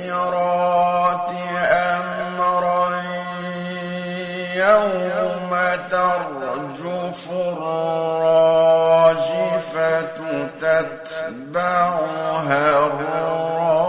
فالمدبرات أمرا يوم ترجف الراجفة تتبعها الرادفة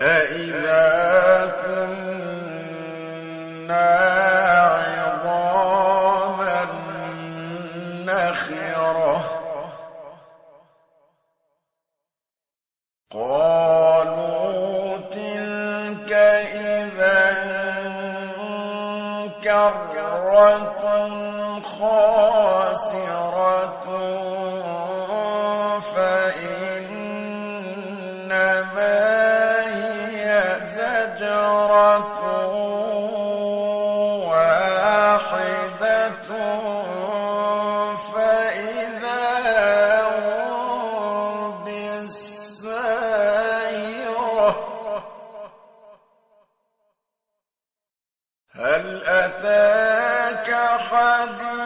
أإذا كنا عظاما نخرة. قالوا تلك إذا كرة خاسرة واحدة فإذا هل أتاك حديث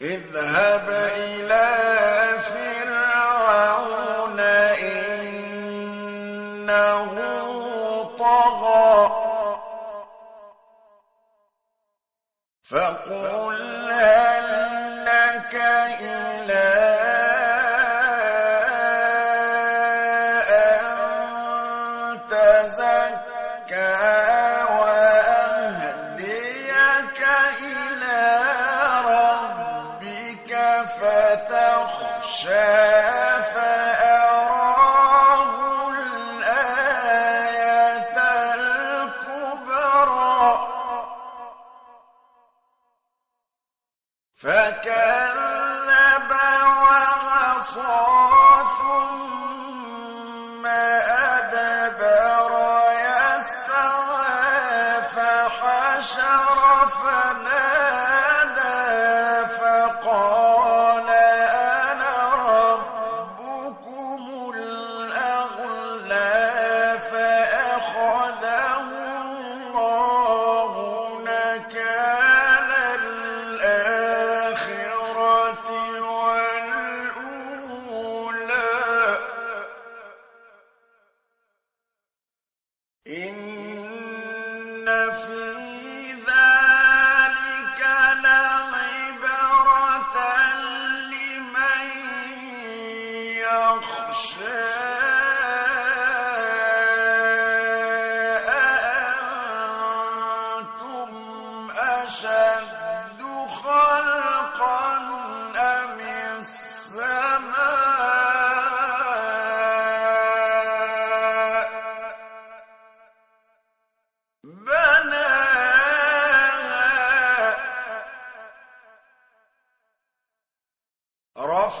اذهب إلى فرعون إنه طغى. فقل كان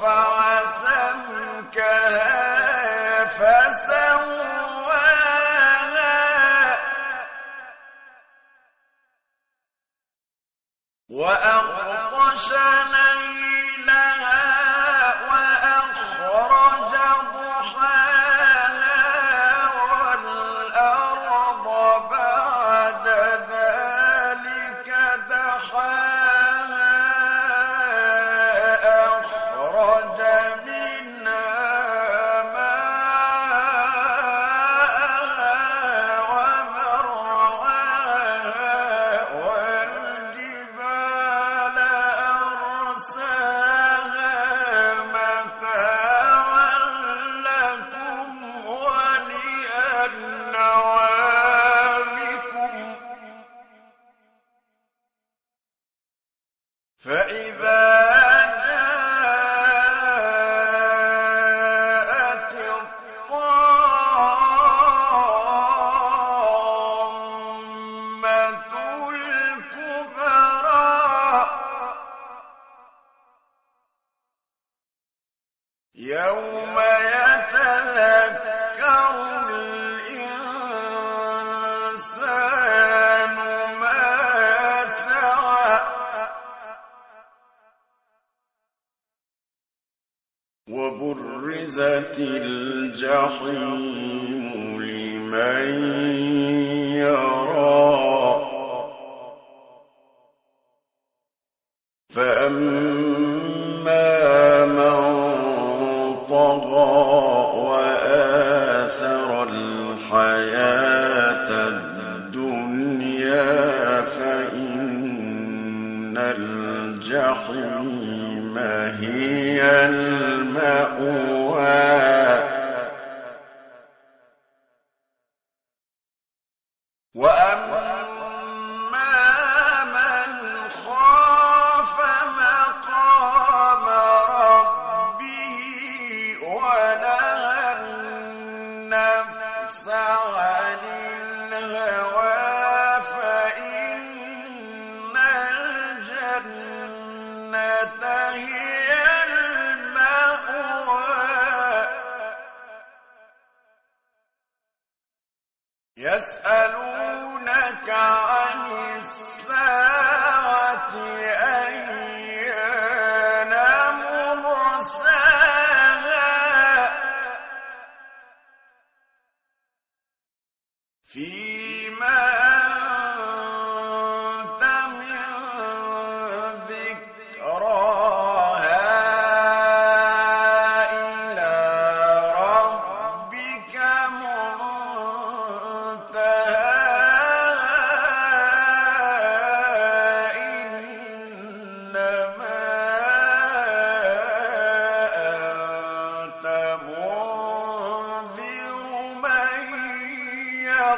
وسلم الجحيم لمن يرى. فأما الجحيم هي المأوى.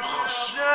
كأنهم يوم